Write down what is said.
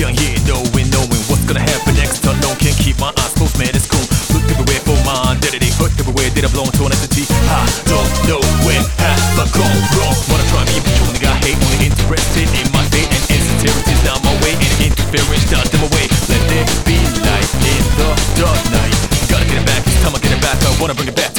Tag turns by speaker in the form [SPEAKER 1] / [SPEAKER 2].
[SPEAKER 1] down here knowing, knowing what's gonna happen next. Unknown can't keep my eyes closed, man, it's cool. Look everywhere for my identity, hurt everywhere that I belong to an entity. I don't know where has I gone wrong. Wanna try me, but you only got hate, only interested in my fate and insincerity. Not my way, and interference, not them away. Let there be light in the dark night. Gotta get it back, it's time I get it back, I wanna bring it back.